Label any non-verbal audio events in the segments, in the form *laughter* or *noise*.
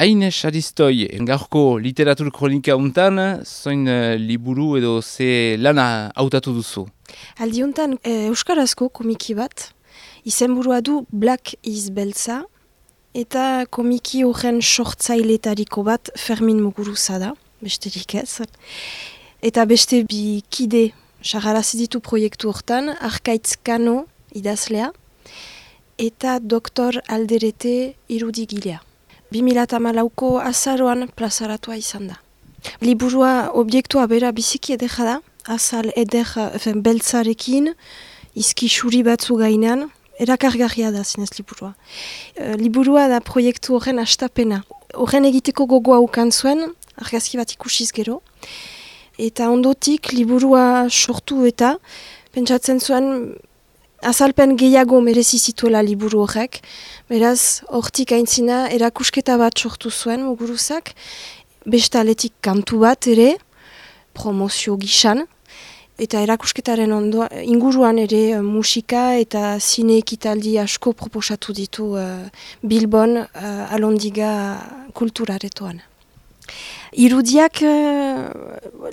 Aines Aristoi, gaurko literatur kronika untan, zoin uh, liburu edo ze lana hautatu duzu? Aldi untan, e, Euskarazko komiki bat, izenburua du Black is Beltza, eta komiki horren sortzailetariko bat Fermin Muguruza da, besterik ez. Eta beste bi kide, ditu proiektu hortan, Arkaitz Kano idazlea, eta Doktor Alderete irudigilea. 2008ko azaroan plazaratua izan da. Liburua obiektua bera biziki edera da, azal eder beltzarekin, izki xuri batzu gainean, erakargarria da zinez liburua. E, liburua da proiektu horren astapena. Horren egiteko gogoa ukan zuen, argazki bat ikusiz gero. Eta ondotik liburua sortu eta pentsatzen zuen azalpen gehiago merezi zituela liburu horrek. Beraz, hortik aintzina erakusketa bat sortu zuen muguruzak, besta aletik kantu bat ere, promozio gisan, eta erakusketaren ondo, inguruan ere uh, musika eta zine ekitaldi asko proposatu ditu uh, Bilbon uh, alondiga kulturaretoan. Irudiak uh,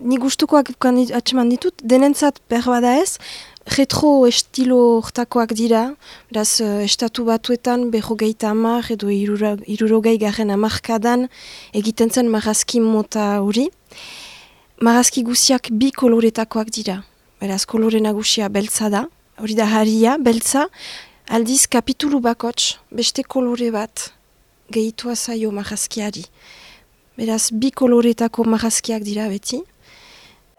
ni gustukoak atseman ditut, denentzat berbada ez, retro estilo hortakoak dira, beraz, uh, estatu batuetan berrogeita amar edo irurogei garen amarkadan egiten zen marazki mota hori. Marazki guziak bi koloretakoak dira, beraz, kolore nagusia beltza da, hori da haria, beltza, aldiz kapitulu bakots, beste kolore bat gehitua zaio marazkiari. Beraz, bi koloretako marazkiak dira beti.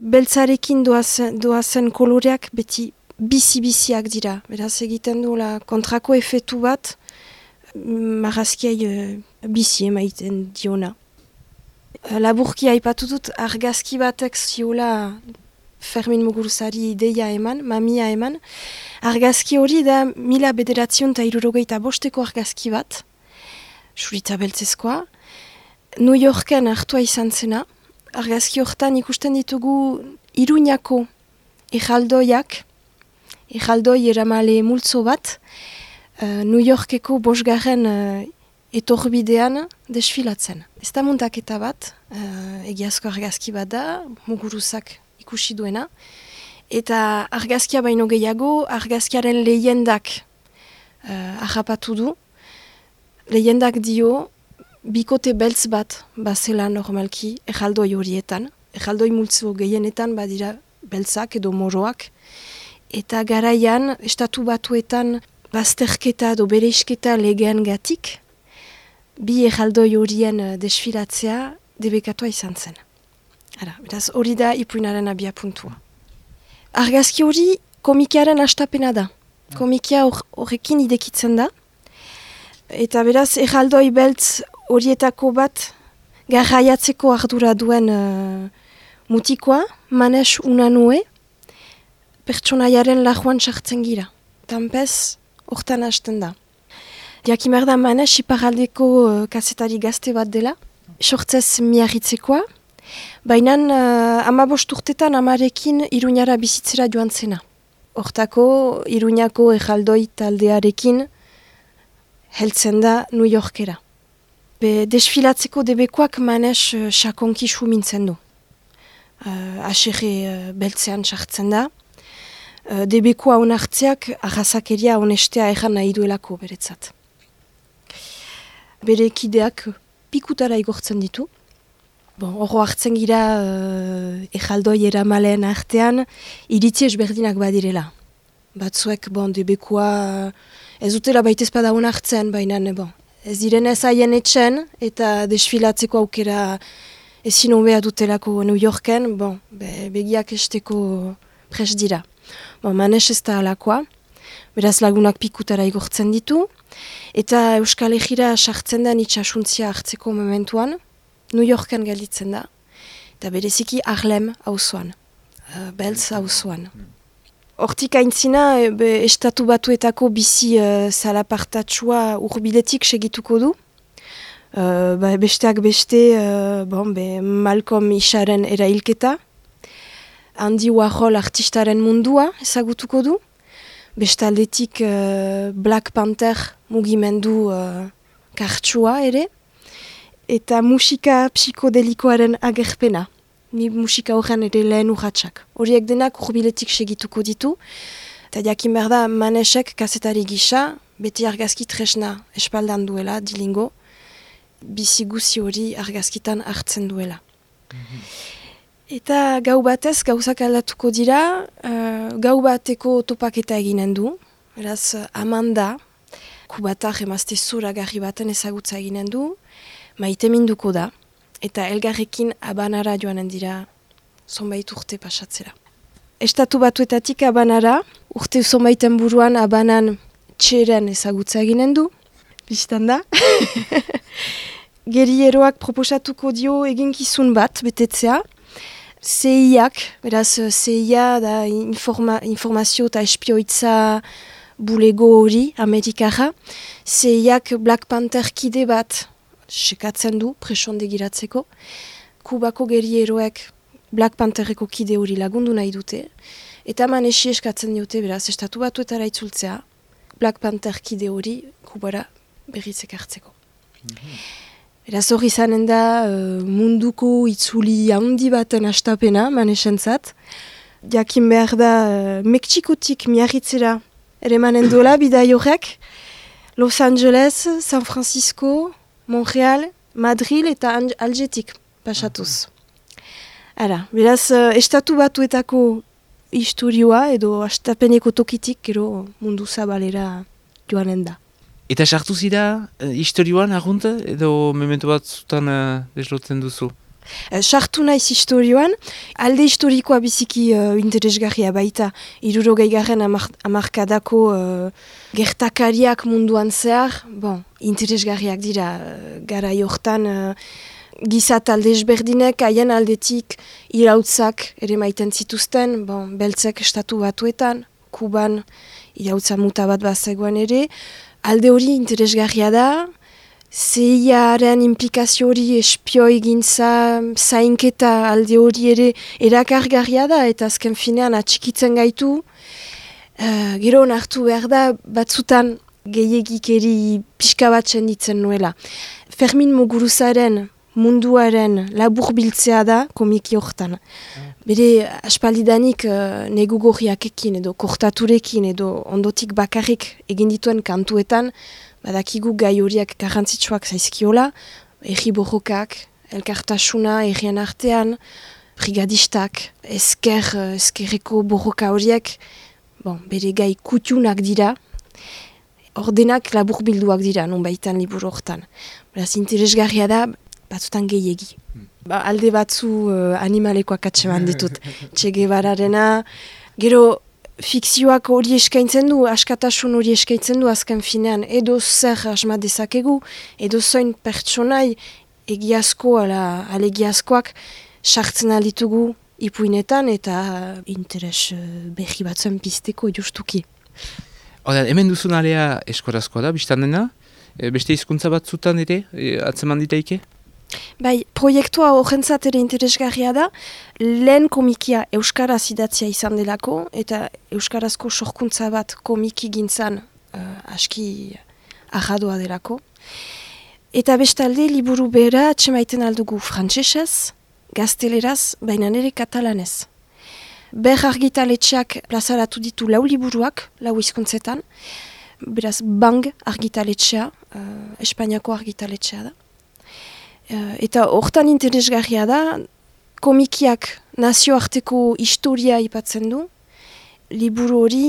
Beltzarekin doazen, doazen koloreak beti bizi-biziak dira. Beraz egiten duela kontrako efetu bat marazkiai uh, bizi emaiten diona. Uh, laburki haipatu dut argazki batek ziola Fermin Muguruzari ideia eman, mamia eman. Argazki hori da mila bederatzion eta irurogeita bosteko argazki bat, surita beltzezkoa. New Yorken hartua izan zena, argazki hortan ikusten ditugu Iruñako ejaldoiak, Ejaldoi eramale multzo bat, uh, New Yorkeko bosgarren uh, etorbidean desfilatzen. Ez da muntaketa bat, uh, egiazko argazki bat da, muguruzak ikusi duena, eta argazkia baino gehiago, argazkiaren lehendak uh, ahapatu du. Lehendak dio, bikote beltz bat bazela normalki ejaldoi horietan. Ejaldoi multzo gehienetan badira beltzak edo moroak, eta garaian estatu batuetan bazterketa edo bereisketa legean gatik, bi erraldoi horien eh, desfilatzea debekatua izan zen. Ara, beraz hori da ipuinaren abia puntua. Argazki hori komikiaren astapena da. Komikia horrekin idekitzen da. Eta beraz erraldoi beltz horietako bat garraiatzeko ardura duen uh, mutikoa, manes unanue, pertsonaiaren lajuan sartzen gira. Tampez, hortan hasten da. Diakimer da manez, iparaldeko uh, kasetari gazte bat dela, sortzez miarritzekoa, baina uh, ama bosturtetan amarekin iruñara bizitzera joan zena. Hortako, iruñako ejaldoi taldearekin heltzen da New Yorkera. Be, desfilatzeko debekoak manez uh, sakonki mintzen du. Uh, Aserre uh, beltzean sartzen da, debekoa onartzeak arrazakeria onestea erran nahi duelako beretzat. Bere ekideak pikutara igortzen ditu. Bon, Oro hartzen gira uh, ejaldoi eramalen artean iritzi ezberdinak badirela. Batzuek bon, debekoa ez dutela baitezpada onartzen, baina bon, ez diren ez haien etxen eta desfilatzeko aukera ezin hobea dutelako New Yorken, bon, be, begiak esteko pres dira. Bon, manes ez da alakoa, beraz lagunak pikutara igortzen ditu, eta Euskal Egira sartzen da itxasuntzia hartzeko momentuan, New Yorken gelditzen da, eta bereziki Harlem hauzuan, uh, Belz hauzuan. Hortik aintzina, be, estatu batuetako bizi uh, salapartatsua urbiletik segituko du, Uh, ba, besteak beste, uh, bon, be, Malcolm Isaren erailketa, Andy Warhol artistaren mundua ezagutuko du. Bestaldetik uh, Black Panther mugimendu uh, kartsua ere. eta musika psikodelikoaren agerpena. Ni musika horren ere lehen urratxak. Horiek denak urbiletik segituko ditu. Eta jakin behar da, manesek kasetari gisa, beti argazki tresna espaldan duela, dilingo, bizi guzi hori argazkitan hartzen duela. Eta gau batez, gauzak aldatuko dira, uh, gau bateko topaketa eginen du, eraz amanda, kubatar emazte zura garri baten ezagutza eginen du, maite minduko da, eta elgarrekin abanara joanen dira zonbait urte pasatzera. Estatu batuetatik abanara, urte zonbaiten buruan abanan txeren ezagutza eginen du, biztan da. *laughs* Gerieroak proposatuko dio eginkizun bat, betetzea, CIak, beraz CIA da informa, informazio eta espioitza bulego hori, Amerikara. CIak Black Panther kide bat sekatzen du, presonde giratzeko. Kubako gerieroek Black Pantherreko kide hori lagundu nahi dute. Eta manesi eskatzen diote, beraz, estatu batuetara itzultzea, Black Panther kide hori kubara berritzek hartzeko. Mm Eraz hori zanen da uh, munduko itzuli handi baten astapena, manesentzat. Jakin behar da uh, Mexikotik miarritzera ere manen dola bidai horrek. Los Angeles, San Francisco, Montreal, Madrid eta Algetik pasatuz. Ara, beraz, uh, estatu batuetako historioa edo astapeneko tokitik gero mundu zabalera joanen da. Eta sartu zira, historioan argunt, edo memento bat zutan uh, deslotzen duzu? Eh, sartu naiz historioan, alde historikoa biziki uh, interesgarria baita, iruro gaigarren amarkadako uh, gertakariak munduan zehar, bon, interesgarriak dira, uh, gara jortan, uh, gizat alde esberdinek, haien aldetik irautzak ere maiten zituzten, bon, beltzek estatu batuetan, kuban irautza muta bat bat zegoen ere, alde hori interesgarria da, zeiaren implikazio hori espioi gintza, zainketa alde hori ere erakargarria da, eta azken finean atxikitzen gaitu, uh, gero nartu behar da, batzutan gehiagik eri pixka bat senditzen nuela. Fermin Muguruzaren munduaren labur biltzea da komiki horretan. Bere aspaldidanik uh, negu ekin edo kortaturekin edo ondotik bakarrik egin dituen kantuetan, badakigu gai horiak garrantzitsuak zaizkiola, erri borrokak, elkartasuna, errian artean, brigadistak, esker, eskerreko borroka horiek, bon, bere gai kutiunak dira, ordenak labur bilduak dira, non baitan liburu horretan. Beraz, interesgarria da, batzutan gehiegi. Ba, alde batzu uh, animalekoak atseman *laughs* ditut. Txege bararena, gero fikzioak hori eskaintzen du, askatasun hori eskaintzen du azken finean, edo zer asma dezakegu, edo zoin pertsonai egiazko, ala, alegiazkoak sartzen alditugu ipuinetan eta interes uh, behi batzen pizteko justuki. Oda, hemen duzun alea eskorazkoa da, biztan dena? E, beste hizkuntza batzutan ere, e, atzeman ditaike? Bai, proiektua horrentzat ere interesgarria da, lehen komikia Euskaraz idatzia izan delako, eta Euskarazko sorkuntza bat komiki gintzan uh, aski ahadoa delako. Eta bestalde, liburu bera atxemaiten aldugu frantsesez, gazteleraz, baina nire katalanez. Ber argitaletxeak plazaratu ditu lau liburuak, lau izkuntzetan, beraz bang argitaletxea, uh, Espainiako argitaletxea da. Uh, eta hortan interesgarria da, komikiak nazioarteko historia ipatzen du, liburu hori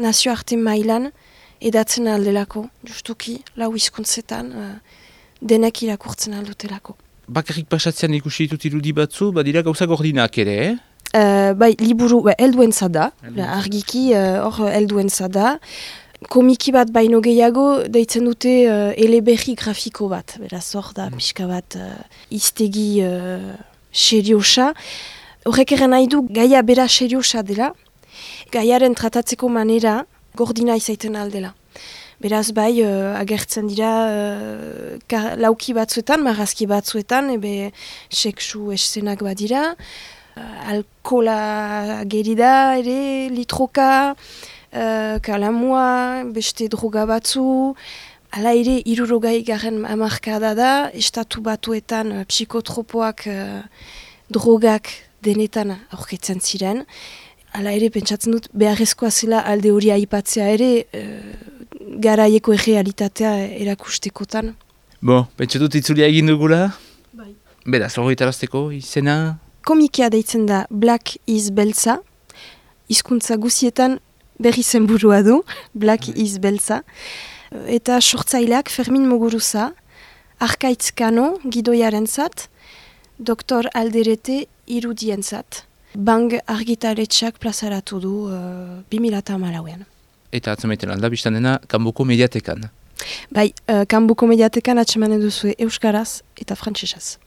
nazioarte mailan edatzen aldelako, justuki, lau izkuntzetan, uh, denek irakurtzen aldutelako. Bakarrik pasatzean ikusi ditut irudi batzu, badira gauza gordinak ere, eh? Uh, bai, liburu, ba, elduen zada, argiki, hor uh, elduen zada, komiki bat baino gehiago deitzen dute uh, eleberri grafiko bat. Beraz hor da mm. pixka bat uh, iztegi uh, seriosa. Horrek eren nahi du gaia bera seriosa dela. Gaiaren tratatzeko manera gordina izaiten aldela. Beraz bai uh, agertzen dira uh, lauki batzuetan, marrazki batzuetan, ebe seksu eszenak badira. Uh, alkola gerida ere, litroka, uh, kalamua, beste droga batzu, Hala ere, irurogai garen amarkada da, estatu batuetan uh, psikotropoak uh, drogak denetan aurketzen ziren. Hala ere, pentsatzen dut, beharrezkoa zela alde hori aipatzea ere, uh, garaieko errealitatea erakustekotan. Bo, pentsa dut itzulia egin dugula? Bai. Beda, zorro itarazteko izena? Komikia deitzen da Black is Beltza, hizkuntza guzietan berri zenburua du, Black is Beltza, eta sortzaileak Fermin Muguruza, Arkaitz Kano, gidoiaren zat, Dr. Alderete irudien zat. Bang argitaretxak plazaratu du uh, 2000 malauean. Eta atzamaiten alda, biztan dena, kanboko mediatekan. Bai, uh, kanboko mediatekan atsemanen duzu Euskaraz eta Frantsesaz.